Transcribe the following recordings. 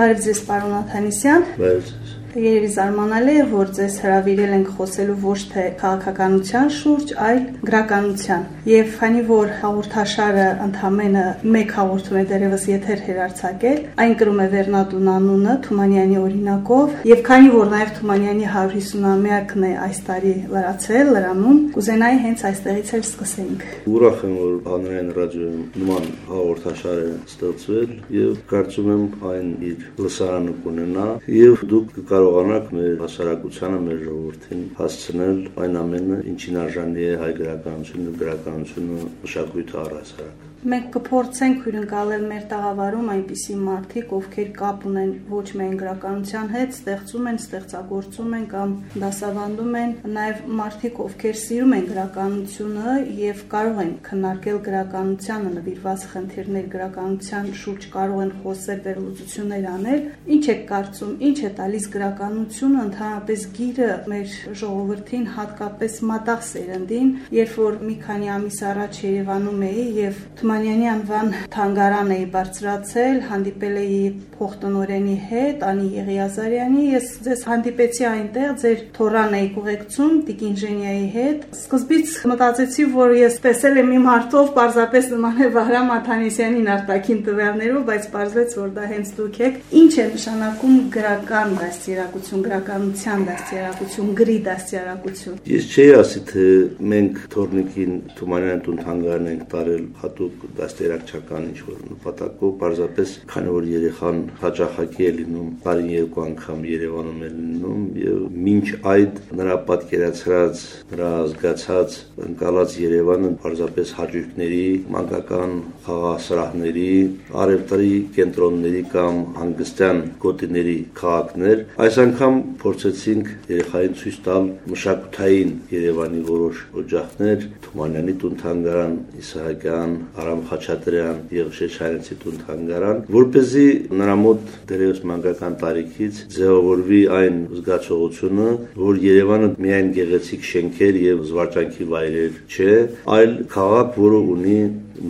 Բարև ձեզ, պարոն Աթանիսյան։ Բարև Երևի զարմանալի է, որ ձեզ հրավիրել ենք խոսելու ոչ թե քաղաքականության շուրջ, այլ գրականության։ Եվ քանի որ հաղորդաշարը ընդամենը մեկ հաղորդում է դերևս եթեր հերարցակել, այն կրում է Վերնատուն անունը Թումանյանի օրինակով, եւ քանի որ նաեւ Թումանյանի 150-ամյակն է այս տարի լրացել լրանում, կուզենայի հենց այստեղից էլ սկսենք։ Ուրախ եմ, որ հանրային ռադիոյում նման հաղորդաշար է ստեղծվել եւ կարծում եմ այն իր լսարանը կունենա եւ դուք կկա կարողանանք մեր հասարակությանը, մեր ժողովրդին հասցնել այն ամենը, ինչին արժանի է հայ գրականությունը, գրականությունը, մշակույթը առհասարակ։ Մենք կփորձենք հյուրընկալել մեր տաղավարում այնպիսի մարդիկ, ովքեր կապ ունեն ոչ միայն գրականության հետ, ստեղծում են, ստեղծագործում են կամ դասավանդում են, նաև մարդիկ, ովքեր սիրում են գրականությունը եւ կարող են քննարկել գրականությանը նվիրված խնդիրներ գրականության շուրջ կարող են խոսել վերլուծություններ անել։ Ինչ է կարծում, ինչ է տալիս գրականությունը ընդհանրապես գիրը մեր ժողովրդին, հատկապես մատաղ սերնդին, երբ որ մի քանի ամիս առաջ Երևանում էի եւ Թումանյանի անվան թանգարան էի բարձրացել, հանդիպել էի փոխտնօրենի հետ, Անի Եղիազարյանի, ես ձեզ հանդիպեցի այնտեղ, ձեր թորան էի ուղեկցում Տիկին Ժենիայի հետ։ Սկզբից մտածեցի, որ ես տեսել եմ իմ արդով պարզապես նման է Վահրամ Աթանեսյանին արտաքին տվյալներով, բայց պարզվեց, որ դա հենց դուք եք։ Ինչ է նշանակում գրական դաստիարակություն, գրականության դաստիարակություն, գրի դաստիարակություն։ Ես չէի ասի, թե մենք Թորնիկին Թումանյան տուն թանգարան ենք տարել հատուկ դաստիարակչական ինչ որ նպատակով, պարզապես քանի որ երեխան հաճախակի է լինում, բարին երկու անգամ Երևանում է լինում եւ մինչ այդ նրա պատկերացրած, նրա զգացած ընկալած Երևանը պարզապես հաճույքների, մանկական խաղասրահների, արևտրի կենտրոնների կամ հանգստյան գոտիների քաղաքներ, այս անգամ փորձեցինք երեխային ցույց տալ մշակութային Երևանի որոշ օջախներ, Թումանյանի տուն թանգարան, Իսահակյան, Արամ Խաչատրյան եւ Շեշանցի տուն թանգարան, որ เป զի նրա մոտ դերևս մանկական տարիքից ձևավորվի այն զգացողությունը, որ Երևանը միայն գեղեցիկ շենքեր եւ զվարճանքի վայրեր չէ, այլ քաղաք, որը ունի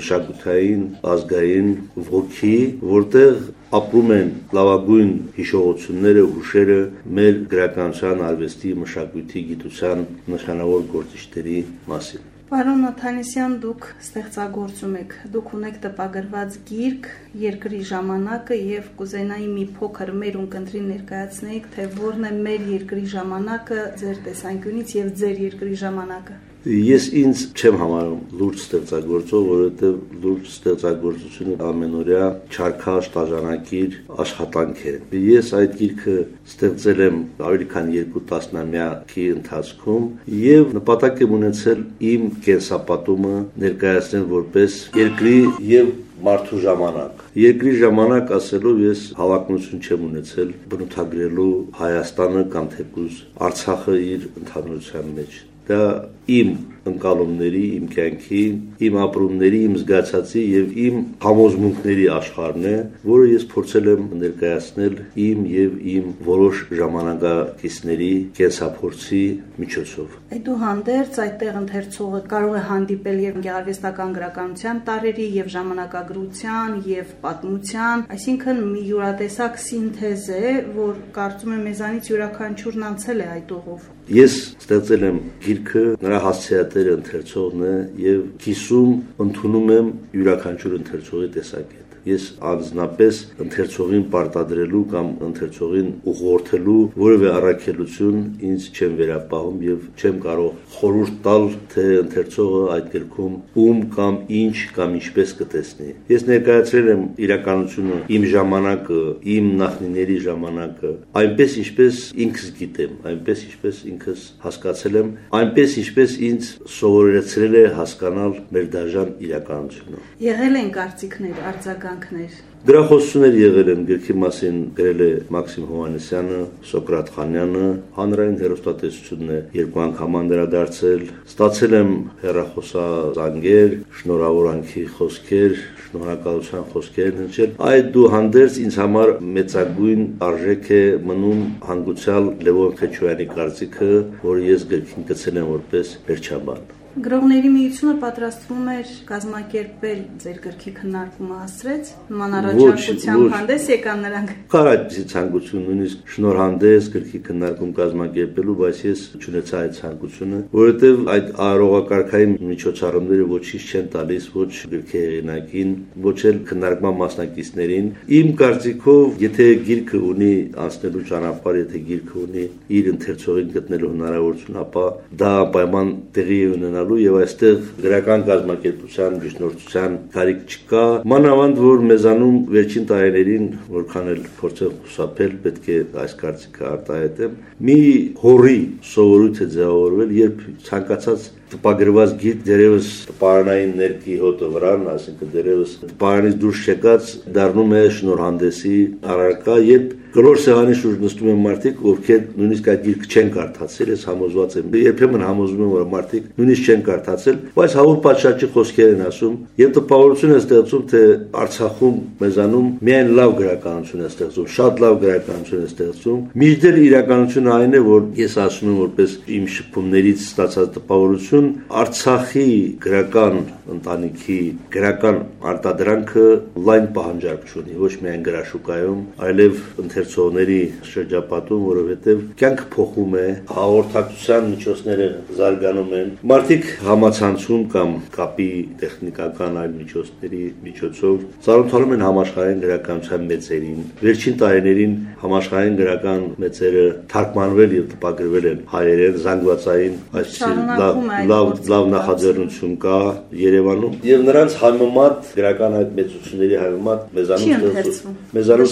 մշակութային, ազգային ոգի, որտեղ ապրում են լավագույն հիշողությունները, հուշերը մեր գրականության, արվեստի, մշակույթի, գիտության նշանավոր գործիչների մասին։ Պարոն Նաթանիսյան, դուք ստեղծագործում եք։ Դուք ունեք տպագրված գիրք Երկրի ժամանակը եւ կուզենայի մի փոքր մեր ունկնդրին ներկայացնեիք, թե որն է մեր երկրի ժամանակը ձեր տեսանկյունից եւ ձեր երկրի ժամանակը։ Ես ինձ չեմ համարում լուրջ ստեղծագործող, որովհետև լուրջ ստեղծագործությունը ամենօրյա չարքաշ տաժանակիր աշխատանք է։ Ես այդ գիրքը ստեղծել եմ ավելի քան 2 տասնամյակի ընթացքում եւ նպատակ եմ ունեցել իմ կենսապատումը ներկայացնել որպես երկրի եւ մարդու ժամանակ։ Երկրի ժամանակ ասելով ես հավակնություն չեմ ունեցել բնութագրելու Հայաստանը կամ թեկուզ Արցախը իր ընդհանրության մեջ դա իմ ընկալումների, իմ կյանքի, իմ ապրումների, իմ զգացածի եւ իմ համոզմունքների աշխարհն է, որը ես փորձել եմ ներկայացնել իմ եւ իմ որոշ ժամանակակիցների կենսափորձի միջոցով։ Այդուհանդերձ այդտեղ ընթերցողը կարող է հանդիպել եւ գեղարվեստական գրականության տարերի եւ ժամանակագրության եւ պատմության, այսինքն մի յուրատեսակ սինթեզ է, որ կարծում եմ մեզանից յուրաքանչյուրն անցել է այդ ուղով։ Ես ստեղծել եմ գիրքը նրա հասցեատերը ընթերցողն է եւ կիսում ընդունում եմ յուրաքանչյուր ընթերցողի տեսակետ ես անձնապես ընթերցողին պարտադրելու կամ ընթերցողին ուղղորդելու որևէ առաքելություն ինձ չեմ վերապահում եւ չեմ կարող խորհուրդ տալ թե ընթերցողը այդ գրքում ում կամ ինչ կամ ինչպես կտեսնի ես ներկայացրել եմ իրականությունը իմ ժամանակը իմ նախնիների ժամանակը այնպես ինչպես ինքս գիտեմ այնպես ինչպես ինքս հասկացել եմ այնպես ինչպես ինձ սովորեցրել է հասկանալ մեր դաժան իրականությունը եղել են կարծիքներ արձագանք արձագանքներ։ Գրախոսություններ եղել են գրքի մասին գրել է Մաքսիմ Հովանեսյանը, Սոկրատ Խանյանը, հանրային հերոստատեսությունն է երկու անգամ անդրադարձել, ստացել եմ հերախոսազանգեր, շնորհավորանքի խոսքեր, շնորհակալության խոսքեր հնչել։ Այդ դու հանդերձ ինձ համար մեծագույն արժեք է մնում հանգուցալ Լևոն Քեչոյանի կարծիքը, որ ես գրքին գցել եմ որպես վերջաբան։ Գրողների միությունը պատրաստվում էր կազմակերպել ձեր գրքի քննարկումը հասրեց, նման առաջարկությամբ հանդես եկան նրանք։ Կար այդպիսի ցանկություն, նույնիսկ շնորհանդես գրքի քննարկում կազմակերպելու, բայց ես չունեցա այդ ցանկությունը, որովհետև այդ առողակարգային միջոցառումները ոչինչ չեն տալիս ոչ գրքի հեղինակին, ոչ էլ քննարկման մասնակիցներին։ Իմ կարծիքով, եթե գիրքը ունի անցնելու ճանապարհ, եթե գիրքը ունի իր ընթերցողին գտնելու հնարավորություն, ապա դա պայման տեղի է ունենալու եւ այստեղ գրական կազմակերպության միջնորդության կարիք չկա մանավանդ որ մեզանում վերջին տարիներին որքան էլ փորձել խուսափել պետք է այս կարծիքը արտահայտեմ մի հորի սովորույթ է ձևավորվել երբ ցանկացած տպագրված գիրք դերևս տպարանային ներքի հոտը վրան, այսինքն դերևս տպարանից դուրս չեկած դառնում է շնորհանդեսի առարկա, երբ Գլոր սեղանի շուրջ նստում են մարդիկ, ովքեր նույնիսկ այդ գիրքը չեն կարդացել, ես համոզված եմ։ Երբեմն համոզում եմ, որ մարդիկ նույնիսկ չեն կարդացել, բայց հավուր պատշաճի խոսքեր են ասում, եւ տպավորություն է ստեղծում, թե Արցախում մեզանում միայն լավ գրականություն է ստեղծում, շատ լավ գրականություն է ստեղծում։ Միջդեռ իրականությունը այն է, որ ես ասում եմ որպես իմ շփումներից ստացած տպավորություն, Արցախի գրական ընտանիքի գրական արտադրանքը լայն պահանջարկ ունի, ոչ միայն գրաշուկայում, այլև ընդ ընթերցողների շրջապատում, որովհետև կյանքը փոխում է, հաղորդակցության միջոցները զարգանում են։ Մարդիկ համացանցում կամ կապի տեխնիկական այլ միջոցների միջոցով ծառայում են համաշխարհային գրականության մեծերին։ Վերջին տարիներին համաշխարհային գրական մեծերը թարգմանվել եւ տպագրվել են հայերեն, զանգվածային, այսպիսի լավ լավ լավ նախաձեռնություն կա Երևանում եւ նրանց համեմատ գրական այդ մեծությունների համեմատ մեզանում ստեղծում մեզանում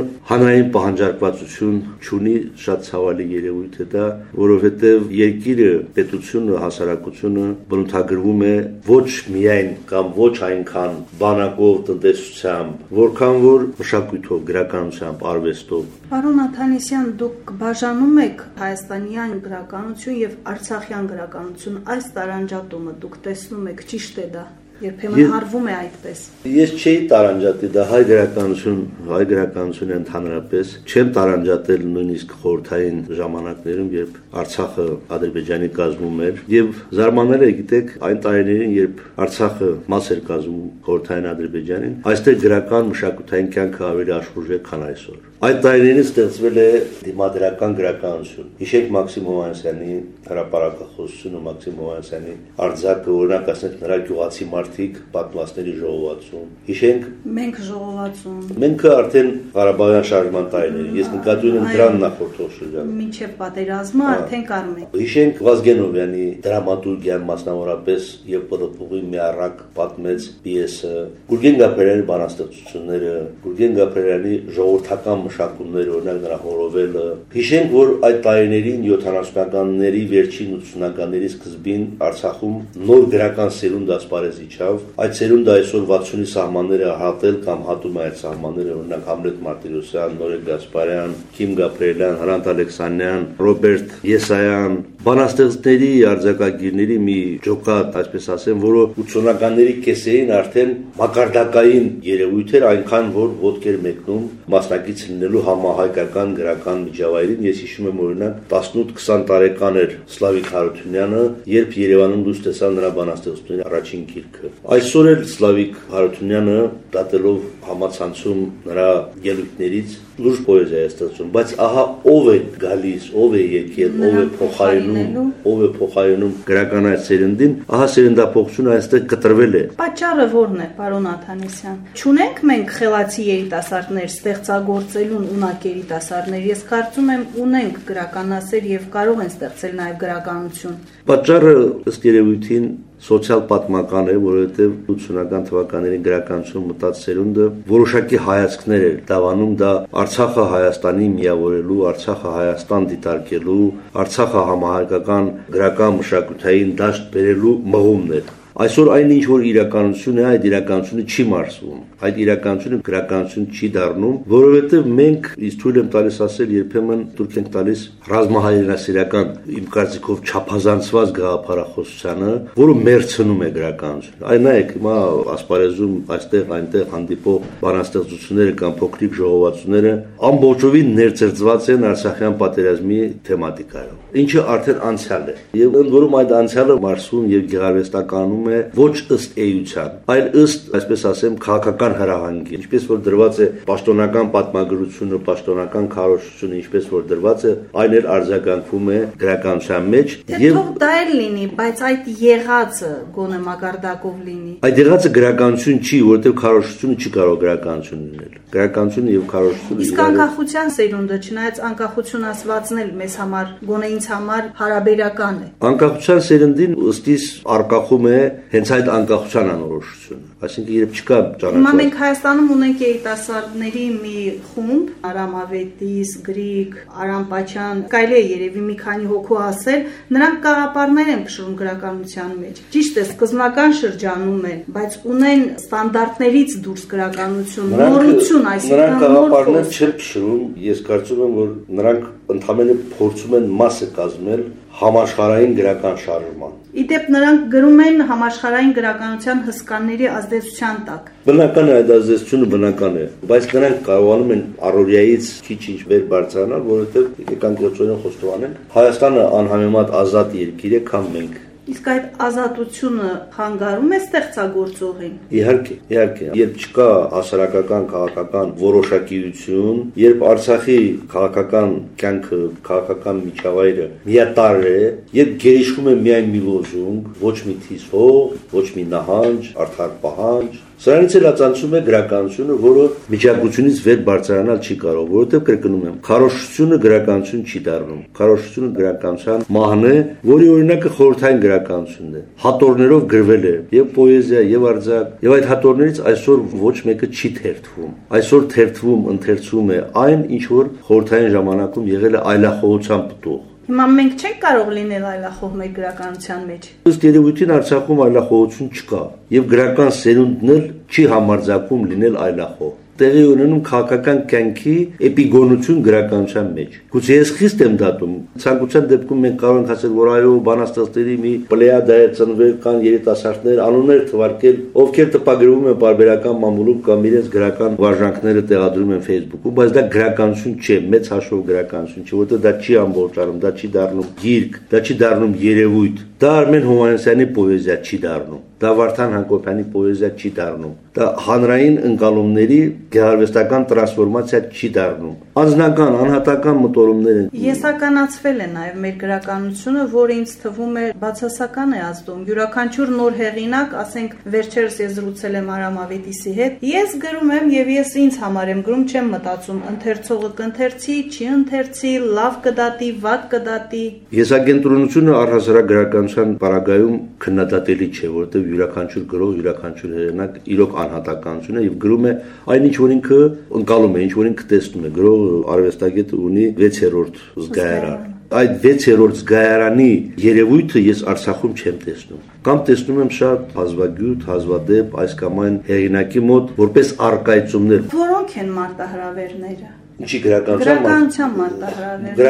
գրականությունը հանրային պահանջարկվածություն չունի, շատ ցավալի երևույթ է դա, որովհետև երկիրը, պետությունը, հասարակությունը բնութագրվում է ոչ միայն կամ ոչ այնքան բանակով, տնտեսությամբ, որքան որ մշակույթով, գրականությամբ, արվեստով։ Պարոն Աթանեսյան, դուք բաժանում եք հայաստանյան գրականություն եւ արցախյան գրականություն, այս տարանջատումը դուք տեսնում եք, ճիշտ է դա։ Երբեմն հարվում է այդպես։ Ես չէի տարանջատի դա հայ գրականություն, հայ գրականությունը ընդհանրապես չեմ տարանջատել նույնիսկ խորթային ժամանակներում, երբ Արցախը Ադրբեջանի կազմում էր եւ զարմանել է, գիտեք, այն տարիներին, երբ Արցախը մաս էր կազմում խորթային Ադրբեջանին, այստեղ գրական մշակութային կյանքը ավելի աշխուժ է, քան այսօր։ Այդ տարիներին ստեղծվել է դիմադրական գրականություն։ Հիշենք Մաքսիմ Հովանեսյանի հրապարակախոսությունը, Մաքսիմ Հովանեսյանի արձակը, օրինակ ասենք նրա գյուղացի մարդիկ պատմվածների ժողովածում։ Հիշենք մենք ժողովածում։ Մենքը արդեն Ղարաբաղյան շարժման տարիներին։ Ես նկատում եմ դրան նախորդող շրջան։ Մինչև պատերազմը արդեն կար մենք։ Հիշենք Վազգենովյանի դրամատուրգիան մասնավորապես եւ Պրոպուղի մի առակ պատմեց պիեսը։ Գուրգեն Գաբրելյանի բանաստեղծությունները, Գուրգեն Գաբրելյանի ժողովրդական մշակումները, օրինակ նրա հորովելը։ Հիշենք, որ այդ տարիներին 70-ականների վերջին 80-ականների սկզբին Արցախում նոր գրական սերունդ ասպարեզ իջավ։ Այդ սերունդը այսօր 60-ի սահմանները հատել կամ հատում է այդ սահմանները, օրինակ Համլետ Մարտիրոսյան, Նորեկ Գասպարյան, Քիմ Գաբրելյան, Հրանտ Ալեքսանյան, Ռոբերտ Եսայան, բանաստեղծների արձակագիրների մի ջոկատ, այսպես ասեմ, որը 80-ականների կեսերին արդեն մակարդակային երևույթ էր, այնքան որ ոդկեր մեկնում մասնակից լինելու համահայկական գրական միջավայրին։ Ես հիշում եմ օրինակ 18-20 տարեկան էր Սլավիկ Հարությունյանը, երբ Երևանում դուրս տեսավ նրա բանաստեղծությունների առաջին գիրքը։ Այսօր էլ Սլավիկ Հարությունյանը դատելով համացանցում նրա ելույթներից լուրջ պոեզիա է ստեղծում, բայց ահա ով է գալիս, ով է եկել, ով է փոխարինում, ով է փոխարինում գրական այդ սերնդին, ահա սերնդափոխությունը այստեղ կտրվել է։ Պատճառը ո՞րն է, պարոն Աթանեսյան։ Չունենք մենք խելացի երիտասարդներ ստեղծագործելուն ունակ երիտասարդներ։ Ես կարծում եմ ունենք գրականասեր եւ կարող են ստեղծել նաեւ գրականություն։ Պատճառը ըստ երևույթին սոցիալ-պատմական է, որովհետև 80-ական թվականների գրականություն մտած սերունդը որոշակի հայացքներ էր դավանում դա Արցախը Հայաստանի միավորելու, Արցախը Հայաստան դիտարկելու, Արցախը համահայկական գրական մշակութային դաշտ բերելու մղումն էր։ Այսօր այն ինչ որ իրականություն է, այդ իրականությունը չի մարսվում։ Այդ իրականությունը գրականություն չի դառնում, որովհետև մենք իս թույլ եմ տալիս ասել երբեմն դուրք ենք տալիս ռազմահայրենասիրական իմ կարծիքով չափազանցված գաղափարախոսությանը, որը մերցնում է գրականությունը։ Այն նայեք, հիմա ասպարեզում այստեղ այնտեղ հանդիպող բանաստեղծությունները կամ փոքրիկ ժողովածուները ամբողջովին ներծրծված են Արցախյան պատերազմի թեմատիկայով ինչը արդեն անցյալ է։ Եվ ընդ որում այդ անցյալը մարսվում եւ գեղարվեստականում է ոչ ըստ էության, այլ ըստ, այսպես ասեմ, քաղաքական հրահանգի։ Ինչպես որ դրված է պաշտոնական պատմագրությունը, պաշտոնական քարոշությունը, ինչպես որ դրված է, այն էլ արձագանքվում է գրականության մեջ եւ թող դա էլ լինի, բայց այդ եղածը գոնե մագարտակով լինի։ Այդ եղածը գրականություն չի, որովհետեւ քարոշությունը չի կարող գրականություն լինել։ Գրականությունը եւ քարոշությունը Իսկ անկախության սերունդը, չնայած անկախություն ասվածն էլ մեզ համար գոնե ինձ համար հարաբերական է։ Անկախության սերնդին ըստիս արկախում է հենց այդ անկախության անորոշությունը։ Այսինքն երբ չկա ճանաչված։ Հիմա մենք Հայաստանում ունենք երիտասարդների մի խումբ, Արամ Ավետիս, Գրիգ, Արամ Պաչյան, կարելի է երևի մի քանի հոգու ասել, նրանք կաղապարներ են փշրում գրականության մեջ։ Ճիշտ է, սկզբնական շրջանում են, բայց ունեն ստանդարտներից դուրս գրականություն, նորություն, այսինքն նրանք կաղապարներ չեն փշրում, ես կարծում եմ, որ նրանք ընդհանրապես փորձում են մասը կազմել համաշխարհային գրական շարժման։ Իդեպ նրանք գրում են համաշխարհային գրականության հսկաների ազդեցության տակ։ Բնական է այդ ազդեցությունը բնական է, բայց նրանք կարողանում են առօրյայից քիչ-ինչ վեր բարձրանալ, որովհետև եկանք յոթորեն խոստովանենք, Հայաստանը անհամեմատ ազատ երկիր է, քան մենք Իսկ այդ ազատությունը խանգարում է ստեղծագործողին։ Իհարկե, իհարկե, երբ չկա հասարակական քաղաքական որոշակիություն, երբ Արցախի քաղաքական կյանքը, քաղաքական միջավայրը միատարր է, երբ գերիշխում է միայն մի լոզունգ, ոչ մի թիզող, ոչ մի նահանջ, արդար պահանջ, Սրանից էլ ածանցում է գրականությունը, որը միջակությունից վեր բարձրանալ չի կարող, որովհետև կրկնում եմ, քարոշությունը գրականություն չի դառնում։ Քարոշությունը գրականության մահն է, որի օրինակը խորհրդային գրականությունն է։ Հատորներով գրվել է եւ պոեզիա, եւ արձակ, եւ այդ հատորներից այսօր ոչ մեկը չի թերթվում։ Այսօր թերթվում, ընթերցում է այն, ինչ որ խորհրդային ժամանակում եղել է այլախոհության պտուղ։ Հիմա մենք չենք կարող լինել այլախոհ մեր գրականության մեջ։ Ըստ երևույթին Արցախում այլախոհություն չկա, եւ գրական սերունդն էլ չի համարձակվում լինել այլախոհ տեղի ունենում քաղաքական կյանքի էպիգոնություն գրականության մեջ։ Գուցե ես խիստ եմ դատում։ Ցանկության դեպքում մենք կարող ենք ասել, որ այո, բանաստեղծների մի պլեյադա է ծնվել կան երիտասարդներ, անուններ թվարկել, ովքեր տպագրվում են բարբերական մամուլում կամ իրենց գրական վարժանքները տեղադրում են Facebook-ում, բայց դա գրականություն չէ, մեծ հաշվով գրականություն չէ, որովհետեւ դա չի ամբողջանում, դա չի դառնում գիրք, դա չի դառնում երևույթ։ Դա Արմեն Հովանեսյանի պոեզիա չի դառնում դա Վարդան Հակոբյանի պոեզիա չի դառնում։ Դա հանրային ընկալումների գեղարվեստական տրանսֆորմացիա չի դառնում։ Անձնական, անհատական մտորումներ են։ Եսականացվել է նաև մեր գրականությունը, որը ինձ թվում է բացասական է ազդում։ Յուրաքանչյուր նոր հեղինակ, ասենք վերջերս ես զրուցել եմ Արամ Ավետիսի հետ, ես գրում եմ եւ ես ինձ համար եմ գրում, չեմ մտածում ընթերցողը կընթերցի, չի ընթերցի, լավ կդատի, վատ կդատի։ Եսակենտրոնությունը առհասարակ գրականության պարագայում քննադատելի չէ, որովհետեւ յուրաքանչյուր գրող, յուրաքանչյուր հեղինակ իրոք անհատականություն է եւ գրում է այն ինչ որ ինքը ընկալում է, ինչ որ ինքը տեսնում է։ Գրող արվեստագետը ունի 6-րդ զգայարան այդ 6-րդ զգայարանի երևույթը ես Արցախում չեմ տեսնում։ Կամ տեսնում եմ շատ հազվագյուտ, հազվադեպ այս կամ այն հեղինակի մոտ որպես արկայծումներ։ Որոնք են մարտահրավերները։ Ինչի գրականության գրականության մարտահրավեր։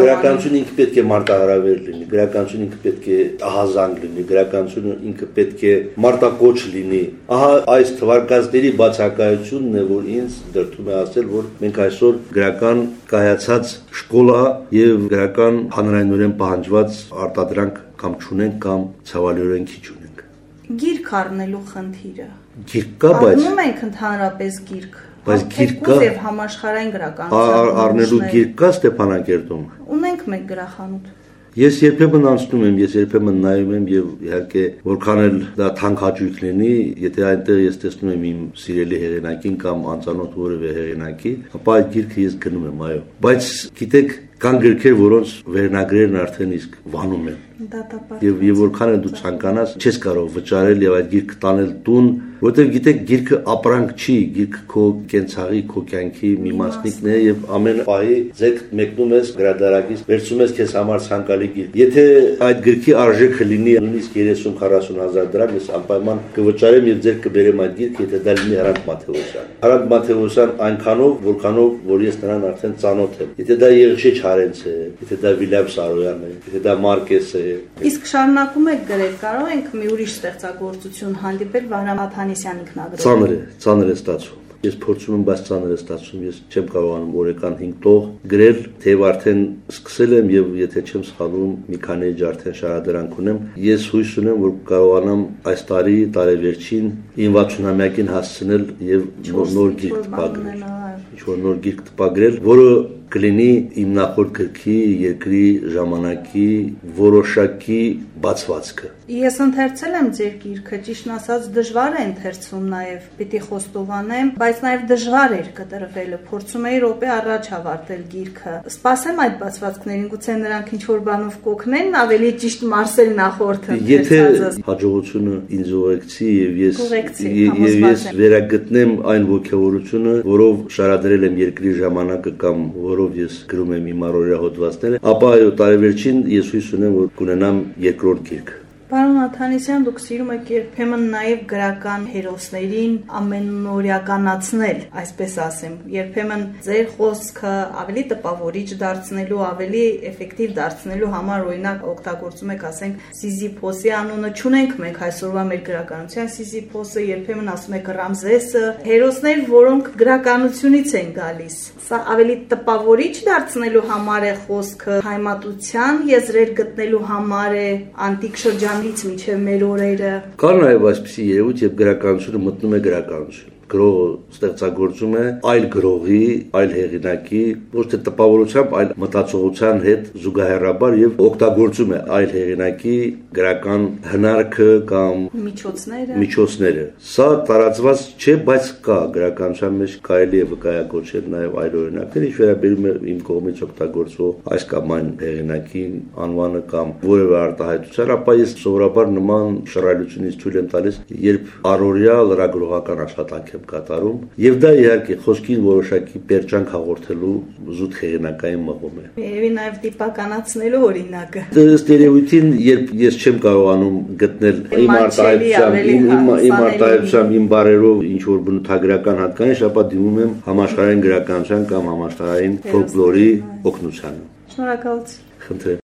Գրականությունը ինքը պետք է մարտահրավեր լինի, գրականությունը ինքը պետք է ահազանգ լինի, գրականությունը ինքը պետք է մարտակոչ լինի։ Ահա այս թվարկածների բացակայությունն է, որ ինձ դրթում է ասել, որ մենք այսօր գրական կայացած շկոլա եւ գրական հանրայնորեն պահանջված արտադրանք կամ չունենք կամ ցավալիորեն քիչ ունենք։ Գիրք առնելու խնդիրը։ Գիրք կա, բայց Առնում ենք ընդհանրապես գիրք բայց գիրք կա եւ համաշխարհային գրականության առնելու գիրք կա Ստեփանակերտում ունենք մեկ գրախանութ Ես երբեմն անցնում եմ, ես երբեմն նայում եմ եւ իհարկե որքան էլ դա թանկ հաճույք լինի, եթե այնտեղ ես տեսնում եմ իմ սիրելի հեղինակին կամ անծանոթ որևէ հեղինակի, ապա այդ գիրքը ես գնում եմ, այո։ Բայց գիտեք, Կան գրքեր, որոնց վերնագրերն արդեն իսկ վանում են դատապարտված։ Եվ եւ որքան էլ դու ցանկանաս, չես կարող վճարել եւ այդ գիրքը տանել տուն, որովհետեւ գիտեք գիրքը ապրանք չի, գիրքը քո կենցաղի, քո կյանքի մի մասնիկն է եւ ամեն պահի ձեկ մեկնում ես գրադարակից, վերցում ես քեզ համար ցանկալի գիրք։ Եթե այդ գրքի արժեքը լինի նույնիսկ 30-40 հազար դրամ, ես անպայման կվճարեմ եւ ձեր կբերեմ այդ գիրքը, եթե դա լինի Հրանտ Մաթեոսյան։ Հրանտ Մաթեոսյան այնքանով, որքանով, որ ես նրան արդեն ծանոթ եմ։ Եթե դա Եղիշե Չարենց է, եթե դա Վիլյամ Սարոյան է, եթե դա Մարկես է, Իսկ շարունակում եք գրել, կարող ենք մի ուրիշ ստեղծագործություն հանդիպել Վահրամ Աթանիսյան ինքնագրով։ Ծանր է, ծանր է ստացվում։ Ես փորձում եմ, բայց ծանր է ստացվում։ Ես չեմ կարողանում օրական 5 տող գրել, թեև արդեն սկսել եմ եւ եթե չեմ սխալվում, մի քանի էջ արդեն շարադրանք ունեմ։ Ես հույս ունեմ, որ կարողանամ այս տարի տարեվերջին 90-ամյակին հասցնել եւ նոր գիրք տպագրել։ Ինչ որ նոր գիրք տպագրել, որը կլինի իմ նախորդ գրքի երկրի ժամանակի որոշակի բացվածքը։ Ես ընթերցել եմ ձեր գիրքը, ճիշտն ասած դժվար է ընթերցում նաև, պիտի խոստովանեմ, բայց նաև դժվար էր կտրվելը։ Փորձում էի րոպե առաջ ավարտել գիրքը։ Սպասեմ այդ բացվածքներին, գուցե նրանք ինչ որ բանով կօգնեն, ավելի ճիշտ մարսել նախորդը։ Եթե հաջողությունը ինձ ուղեկցի եւ ես եւ ես վերագտնեմ այն ողջավորությունը, որով շարադրել եմ երկրի ժամանակը կամ որով ես գրում եմ իմ առօրյա հոդվածները, ապա այո, տարեվերջին ես հույս ունեմ, որ կունենամ երկրորդ գիրք։ Պարոն Աթանեսյան, դուք սիրում եք երբեմն նաև գրական հերոսներին ամենօրյականացնել, այսպես ասեմ։ Երբեմն ձեր խոսքը ավելի տպավորիչ դարձնելու, ավելի էֆեկտիվ դարձնելու համար օրինակ օգտագործում եք, ասենք, Սիզիփոսի անունը ճունենք մենք այսօրվա մեր գրականության Սիզիփոսը, երբեմն ասում եք Ռամզեսը, հերոսներ, որոնք գրականությունից են գալիս։ Սա ավելի տպավորիչ դարձնելու համար է խոսքը, հայմատության եզրեր գտնելու համար է, անտիկ շրջան Իրանից մինչև մեր օրերը։ Կար նաև այսպիսի երևույթ, երբ գրականությունը մտնում է գրականություն գրողը ստեղծագործում է այլ գրողի, այլ հեղինակի, ոչ թե տպավորությամբ, այլ մտածողության հետ զուգահեռաբար եւ օգտագործում է այլ հեղինակի գրական հնարքը կամ միջոցները։ Միջոցները։ Սա տարածված չէ, բայց կա գրականության մեջ կարելի է վկայակոչել նաեւ այլ օրինակներ, ինչ վերաբերում է իմ կողմից օգտագործող այս կամ այն հեղինակի անվանը կամ որևէ արտահայտության, ապա ես սովորաբար նման շռայլությունից ցույց եմ տալիս, երբ առօրյա լրագրողական աշխատանք եմ կատարում, եւ դա իհարկե խոսքին որոշակի պերջանք հաղորդելու զուտ հեղինակային մղում է։ Երևի նաեւ դիպականացնելու օրինակը։ Ըստ երևույթին, երբ ես չեմ կարողանում գտնել իմ արտահայտությամբ, իմ իմ արտահայտությամբ, իմ բարերով ինչ որ բնութագրական հատկանիշ, ապա դիմում եմ համաշխարհային գրականության կամ համաշխարհային ֆոլկլորի օգնությանը։ Շնորհակալություն։ Խնդրեմ